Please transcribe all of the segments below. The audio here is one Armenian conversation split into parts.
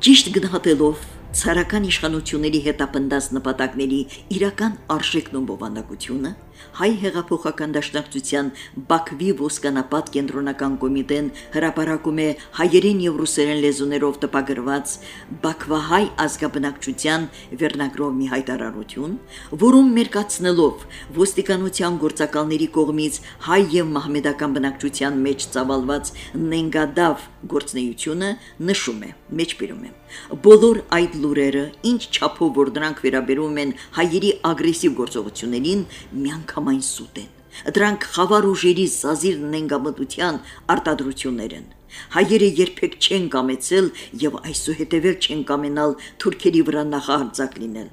Cistig na Hatelov ցարական իշխանությունների հետապնդած նպատակների իրական արժեքն ու բովանդակությունը հայ հեղափոխական դաշնակցության Բաքվի ոսկանապատ կենտրոնական կոմիտեն հրապարակում է հայերեն եւ ռուսերեն լեզուներով տպագրված Բաքվահայ ազգաբնակչության վերնագրով մի հայտարարություն, որում մերկացնելով ոստիկանության գործակալների կողմից հայ եւ մահմեդական բնակչության մեջ ծավալված նենգադավ գործնեությունը նշում է, մեջբերում է։ Բոլոր այդ լուրերը, ինչ չափով որ դրանք վերաբերում են հայերի ագրեսիվ գործողություններին, միանգամայն սուտ են։ Դրանք խավար ուժերի զազիր նենգամտության արտադրություններ են։ Հայերը երբեք չեն կամեցել եւ այսուհետեւել չեն կամենալ թուրքերի վրա նախահարձակ լինել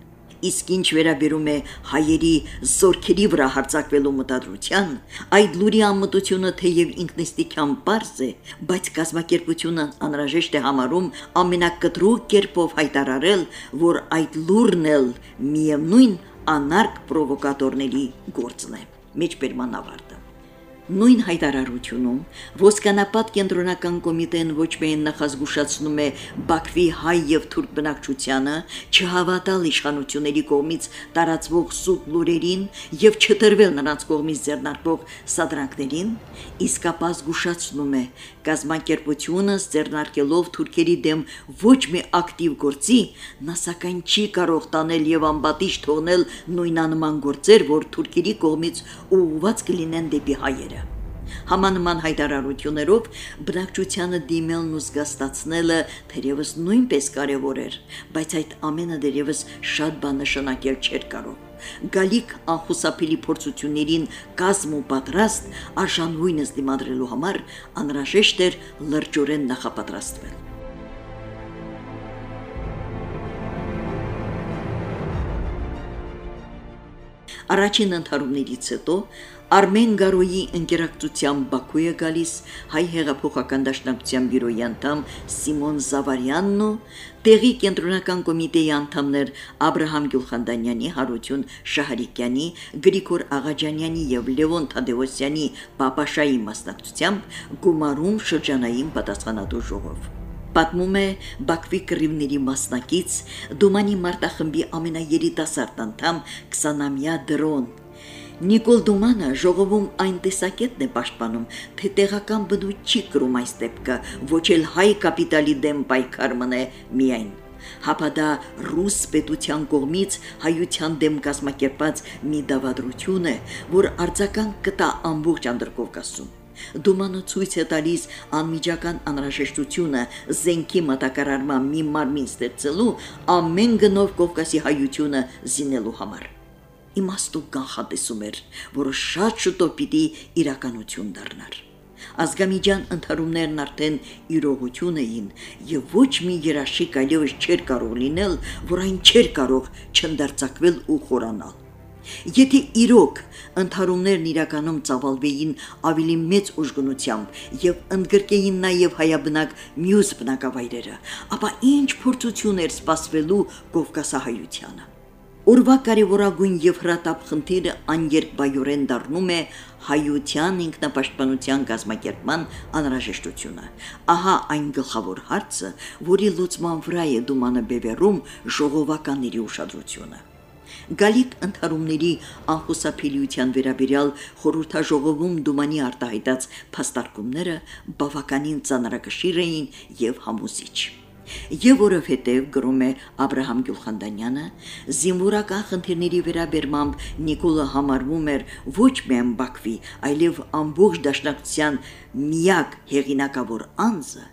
իսկ ինչ վերաբերում է հայերի զորքերի վրա հարձակվելու մտադրության, այդ լուրի ամմտությունը թեև ինքնստիկյան པարզ է, բայց կազմակերպությունը անհրաժեշտ է համարում ամենակտրուկ կերպով հայտարարել, որ այդ լուրն էլ միևնույն անարգ պրովոկատորների գործն է։ Մեջբերման ավարտը Նույն հայտարարությունում ոսկանապատ կենտրոնական կոմիտեն ոչ միայն նախազգուշացնում է Բաքվի հայ եւ թուրք բնակչությանը չհավատալ իշխանությունների կողմից տարածվող սուտ լուրերին եւ չտրվել նրանց կողմից ձեռնարկվող սադրանքներին, իսկապա զգուշացնում է կազմակերպությունը ձեռնարկելով թուրքերի դեմ ոչ մի ակտիվ գործի, նա սակայն չի կարող տանել եւ անբատիժ թողնել նույնանման գործեր, որ թուրքերի կողմից ուղղված կլինեն դեպի հայերը։ Համանման հայտարարություններով բնակչությանը դիմելն ու զգաստացնելը թերևս նույնպես կարևոր էր, բայց այդ ամենը դերևս շատ բան նշանակել չէր կարող։ Գալիք անխուսափելի փորձություններին կազմ ու պատրաստ արժանույնս դիմադրելու համար անհրաժեշտ էր լրջորեն նախապատրաստվել։ Առաջին ընթարումներից հետո Արմեն Գարոյի ընկերակցությամբ Բաքու է գալիս հայ հեղափոխական դաշնակցության բյուրոյի անդամ Սիմոն Զավարյանն ու տեղի կենտրոնական կոմիտեի անդամներ Աբ รา համ Գյուլխանդանյանի, Հարություն Շահարիկյանի, Գրիգոր Աղաջանյանի եւ Լևոն Թադևոսյանի պապաշայի մասնակցությամբ գումարում շրջանային պատասխանատու ժողով պատմում է Բաքվի կռիվների մասնակից Դումանի մարտախմբի ամենաերիտասարդ անդամ 20-ամյա դրոն Նիկոլ Դումանը ժողովում այն տեսակետն է պաշտպանում, թե տեղական բնույթ չի կրում այս դեպքը, ոչ էլ հայ կապիտալի դեմ պայքար մնե միայն հապա դա ռուս պետության կողմից հայության դեմ կազմակերպած մի դավադրություն է, որ արձական կտա ամբողջ Անդրկովկասում։ Դումանը ցույց է տալիս անմիջական անհրաժեշտությունը զենքի մատակարարման մի մարմին ստեղծելու ամեն գնով Կովկասի հայությունը զինելու համար իմաստու կանխատեսում էր, որը շատ շուտով պիտի իրականություն դառնար։ Ազգամիջան ընթարումներն արդեն իրողություն էին եւ ոչ մի երաշիկ այլևս չէր կարող լինել, որ այն չէր կարող չնդարձակվել ու խորանալ։ Եթե իրոք ընթարումներն իրականում ծավալվեին ավելի մեծ ուժգնությամբ եւ ընդգրկեին նաեւ հայաբնակ մյուս բնակավայրերը, ապա ինչ փորձություն էր սպասվելու Կովկասահայությանը։ Օրվա կարևորագույն եւ հրատապ խնդիրը աներկբայորեն դառնում է հայության ինքնապաշտպանության գազམ་ակերպման անհրաժեշտությունը։ Ահա այն գլխավոր հարցը, որի լուծման վրա է դումանը բևեռում ժողովականների ուշադրությունը։ Գալիք ընթարումների անխուսափելիության վերաբերյալ խորհրդաժողովում դումանի արտահայտած փաստարկումները բավականին ծանրակշիռ էին եւ համոզիչ եւ որովհետեւ գրում է Աբ รา համ Գյուլխանդանյանը զինվորական խնդիրների վերաբերմամբ Նիկոլը համարվում էր ոչ միայն Բաքվի, այլև ամբողջ դաշնակցության միակ հեղինակավոր անձը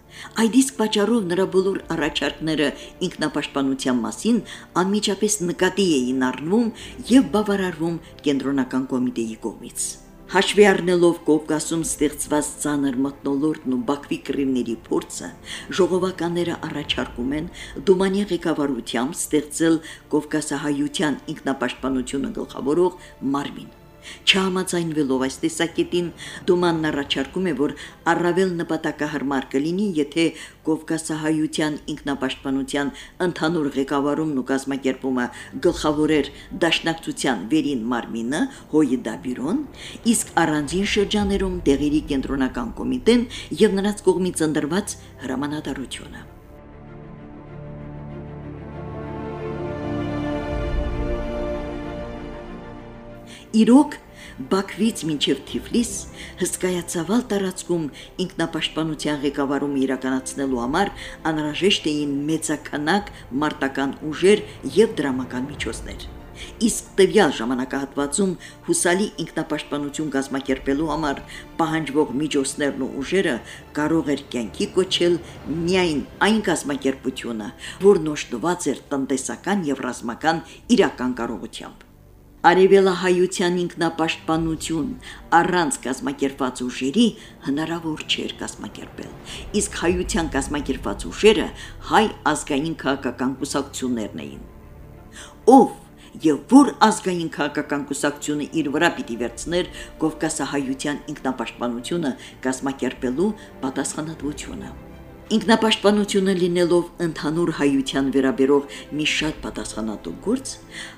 Այդ իսկ պատճառով նրա բոլոր առաջարկները ինքնապաշտպանության մասին անմիջապես նկատի էին առնվում եւ բավարարվում կենտրոնական կոմիտեի կողմից։ Հաշվի առնելով Կովկասում ստեղծված ցաներ մտնոլորտն ու Բաքվի կրիմների փորձը, ժողովականները առաջարկում են Դումանի ղեկավարությամբ ստեղծել Կովկասահայության ինքնապաշտպանությունը գլխավորող մարմին։ Չհամաձայնվելով այս տեսակետին, Դումանն առաջարկում է, որ առավել նպատակահարմար կլինի, եթե Կովկասահայության ինքնապաշտպանության ընդհանուր ղեկավարումն ու կազմակերպումը գլխավորեր Դաշնակցության վերին մարմինը Հոյդաբյուրոն, իսկ առանձին շրջաներում դեղերի կենտրոնական կոմիտեն եւ նրանց կողմից ընդրված հրամանատարությունը։ Իրոք Բաքվից մինչև Թիֆլիս հսկայածավալ տարածքում ինքնապաշտպանության ղեկավարումը իրականացնելու համար անհրաժեշտ էին մեծականակ մարտական ուժեր եւ դրամական միջոցներ իսկ տվյալ ժամանակահատվածում հուսալի ինքնապաշտպանություն կազմակերպելու համար պահանջվող միջոցներն ու ուժերը կարող էր կյանքի կոչել միայն այն կազմակերպությունը, որն օժտված էր տնտեսական եւ ռազմական իրական կարողությամբ։ Արևելահայության ինքնապաշտպանություն առանց կազմակերպված ուժերի հնարավոր չէր կազմակերպել։ Իսկ հայության կազմակերպված ուժերը հայ ազգային քաղաքական կուսակցություններն էին։ Ով եւ որ ազգային քաղաքական կուսակցությունը իր վրա պիտի վերցներ Կովկասահայության ինքնապաշտպանությունը կազմակերպելու պատասխանատվությունը։ Ինքնապաշտպանությունը լինելով ընդհանուր հայության վերաբերող մի շատ պատասխանատու գործ,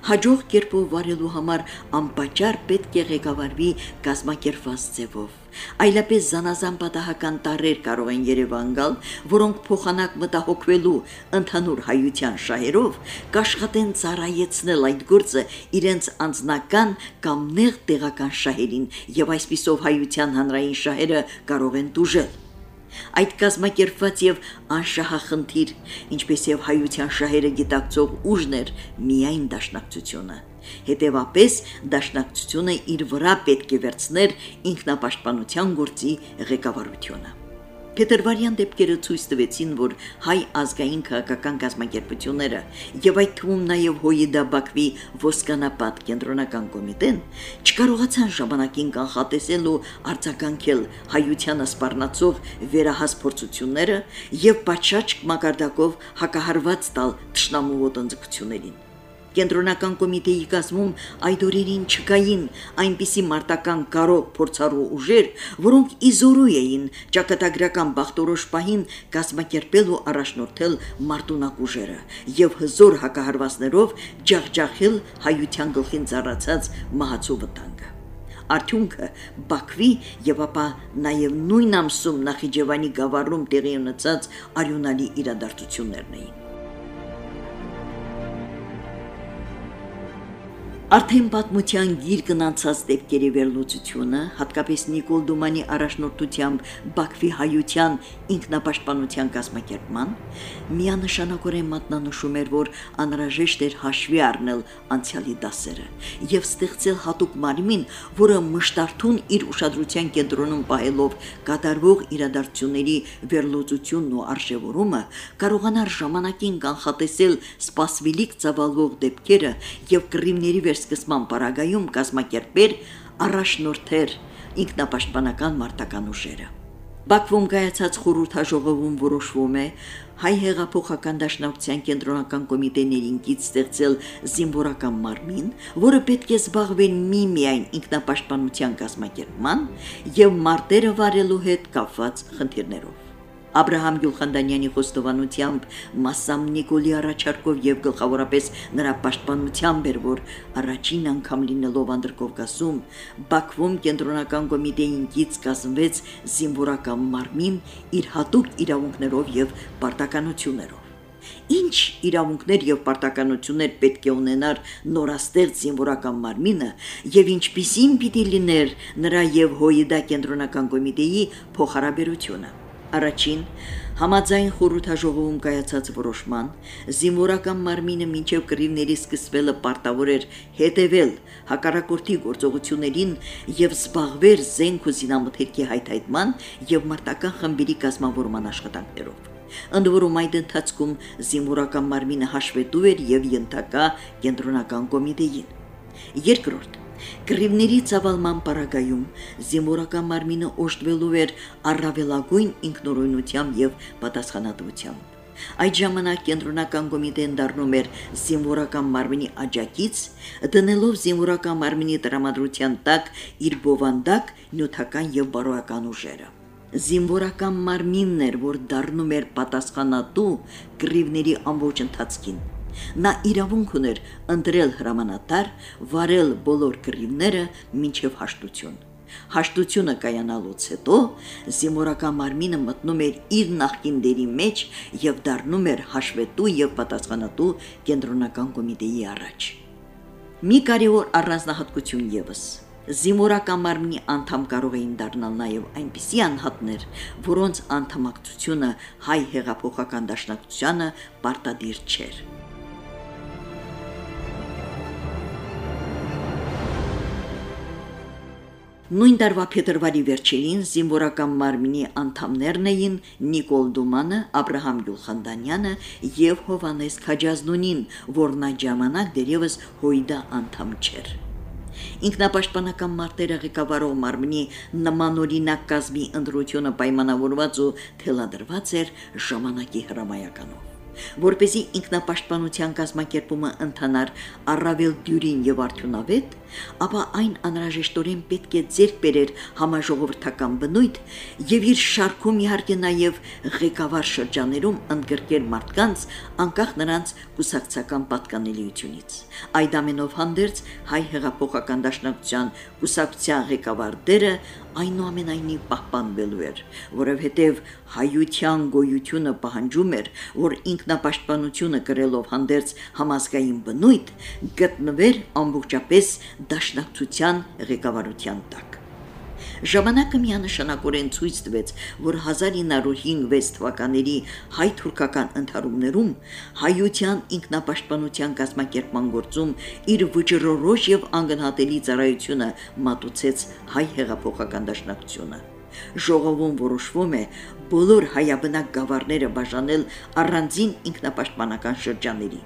հաջող կերպով վարելու համար անպատճառ պետք է ղեկավարվի կազմակերպված ձևով այլապես զանազան պատահական տարեր կարող են Երևան գալ, որոնք փոխանակ մտահոգվելու ընդհանուր հայության շահերով կաշխատեն ծառայեցնել այդ գործը իրենց անձնական կամ նեղ տեղական շահերին եւ այսպիսով հայության հանրային շահերը կարող են դուժել այդ կազմակերպված եւ անշահախնդիր, ինչպես եւ հայության շահերը գիտակցող ուժներ միայն դաշնակցությունը։ Հետևապես դաշնակցությունը իր վրա պետք է վերցներ ինքնապաշտպանության գործի ղեկավարությունը։ Փետրվարյան դեպքերը ցույց տվեցին, որ հայ ազգային քաղաքական կազմակերպությունները եւ այդ թվում նաեւ Հոյիդա Բաքվի ոսկանապատ կենտրոնական կոմիտեն չկարողացան ժամանակին կանխատեսել ու արձագանքել հայությանը սպառնացող վերահաս փորձությունները եւ պատշաճ մակարդակով հակահարված տալ ճշնամու ոտնձգություններին կենտրոնական կոմիտեի կազմում այդ օրերին չկային այնպիսի մարտական կարող փորձառու ուժեր, որոնք իզորու էին ճակատագրական բախտորոշ պահին կազմակերպել ու առաջնորդել մարտունակ ուժերը եւ հզոր հակահարվածներով ջախջախել հայության գլխին ծառացած մահացու վտանգը արդյունքը Բաքվի եւ ապա նաեւ նույն ամսում Նախիջևանի գավառում տեղի ունեցած արյունալի իրադարձություններն էին Արդեն պատմության գիրկն անցած դեպքերի վերլուծությունը, հատկապես Նիկոլ Դումանի առաջնորդությամբ Բաքվի հայության ինքնապաշտպանության կազմակերպման, միանշանակորեն մատնանշում էր, որ անհրաժեշտ էր հաշվի առնել անցյալի դասերը եւ ստեղծել հատուկ մարմին, որը մշտարթուն իր ուշադրության կենտրոնում պահելով կատարվող իրադարձությունների վերլուծությունն ու արժևորումը, կարողանար ժամանակին կանխատեսել սպասվիլիկ ծավալվող դեպքերը եւ կռիվների վերսկսման պարագայում կազմակերպեր առաջնորդեր ինքնապաշտպանական մարտական ուժերը։ Բաքվում կայացած խորհրդաժողովում որոշվում է հայ հեղափոխական դաշնակցության կենտրոնական կոմիտեներին կից ստեղծել զինվորական մարմին, որը պետք է զբաղվեր մի-միայն ինքնապաշտպանության կազմակերպման եւ մարտերը վարելու հետ կապված խնդիրներով։ Աբ รา համ Գյուլխանդանյանի խոստովանությամբ Մասամ Նիկոլի առաջարկով եւ գլխավորապես նրա պաշտպանությամբ էր, որ առաջին անգամ լինելով Անդրկովկասում Բաքվում կենտրոնական կոմիտեին գից կազմվեց զինվորական մարմին իր հատուկ իրավունքներով եւ պարտականություններով ինչ իրավունքներ եւ պարտականություններ պետք է ունենար նորաստեղծ զինվորական մարմինը եւ ինչպիսին պիտի լիներ նրա եւ հոյիդա կենտրոնական կոմիտեի փոխհարաբերությունը Առաջին համաձայն խորհրդաժողովում կայացած որոշման զինվորական մարմինը մինչև կռիվների սկսվելը պարտավոր էր հետևել հակառակորդի գործողություններին եւ զբաղվել զենք ու զինամթերքի հայթայթման եւ մարտական խմբերի կազմավորման աշխատանքներով։ Ընդ որում այդ ընթացքում զինվորական մարմինը հաշվետու էր եւ ենթակա կենտրոնական կոմիտեին։ Երկրորդ Գրիվների ցավալման պարագայում զինվորական մարմինը օժտվելու էր առավելագույն ինքնորոյնությամբ եւ պատասխանատվությամբ։ Այդ ժամանակ կենտրոնական կոմիտեն դառնում էր զինվորական մարմնի աջակից, դնելով զինվորական մարմնի տրամադրության տակ իր բովանդակ նյութական եւ բարոյական ուժերը։ Զինվորական մարմինն էր, որ դառնում էր պատասխանատու գրիվների ամբողջ ընթացքին Նա իրավունք ուներ ընտրել հրամանատար, վարել բոլոր կռիվները մինչև հաշտություն։ Հաշտությունը կայանալուց հետո զինվորական մարմինը մտնում էր իր նախկին դերի մեջ եւ դառնում էր հաշվետու եւ պատասխանատու կենտրոնական կոմիտեի առաջ։ Մի կարևոր առանձնահատկություն եւս Զինվորական մարմնի անդամ կարող էին դառնալ նաև այնպիսի անհատներ, որոնց անդամակցությունը հայ հեղափոխական դաշնակցությանը պարտադիր չէր։ Նույն տարվա փետրվարի վերջերին զինվորական մարմնի անդամներն էին Նիկոլ Դումանը, Աբ รา համ Գյուլխանդանյանը եւ Հովանես Քաջազնունին, որն այդ ժամանակ դերևս հույդա անդամ չէր։ Ինքնապաշտպանական մարտերը ղեկավարող մարմնի նմանօրինակ կազմի ընդրությունը պայմանավորված ու թելադրված էր ժամանակի հրամայականով որպեսի ինքնապաշտպանության կազմակերպումը ընթանար առավել դյուրին եւ արդյունավետ, ապա այն անհրաժեշտորեն պետք է ձեռք բերեր համաժողովրդական բնույթ եւ իր շարքում իհարկե նաեւ ղեկավար շրջաներում ընդգրկել մարդկանց անկախ նրանց կուսակցական պատկանելիությունից։ Այդ ամենով հանդերձ հայ հեղափոխական դաշնակցության կուսակցության ղեկավար դերը այնուամենայնիվ պահպանվելու էր, որովհետև հայության գոյությունը պահանջում էր, որ ինքնապաշտպանությունը կրելով հանդերձ համազգային բնույթ գտնվեր ամբողջապես դաշնակցության ղեկավարության տակ։ Ժամանակը միանշանակորեն ցույց տվեց, որ 1905-6 թվականների հայ-թուրքական ընդհարումներում հայության ինքնապաշտպանության կազմակերպման գործում իր վճռորոշ եւ անգնահատելի ծառայությունը մատուցեց հայ հեղափոխական դաշնակցությունը ժողովում որոշվում է բոլոր հայաբնակ գավառները բաժանել առանձին ինքնապաշտպանական շրջանների,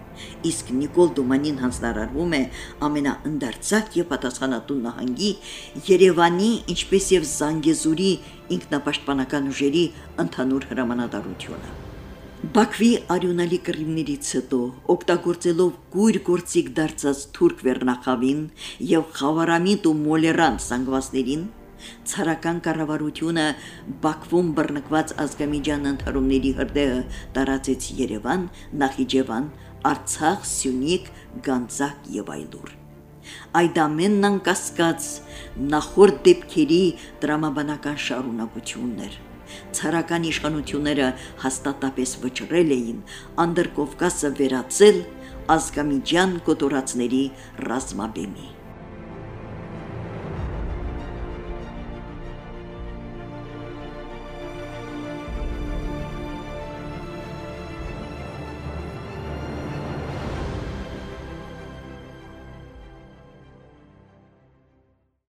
իսկ Նիկոլ Դումանին հանձնարարվում է ամենաընդարձակ եւ պատասխանատու նահանգի Երևանի, ինչպես եւ Զանգեզուրի ինքնապաշտպանական ուժերի ընդհանուր հրամանատարությունը։ Բաքվի արյունալի կռիվներից հետո օգտագործելով գույր գործիք դարձած թուրք վերնախավին եւ խավարամիտ ու մոլերան սանգվածներին Ցարական կառավարությունը Բաքվում բռնկված ազգամիջյան ընթարումների հրդեհը տարածեց Երևան, Նախիջևան, Արցախ, Սյունիք, Գանձակ եւ այլուր։ Այդ ամենն անկասկած նախորդ դեպքերի դրամաբանական շարունակություններ ցարական իշխանությունները հաստատապես վճռել էին Անդրկովկասը վերացել ազգամիջյան կոտորածների ռազմաբեմի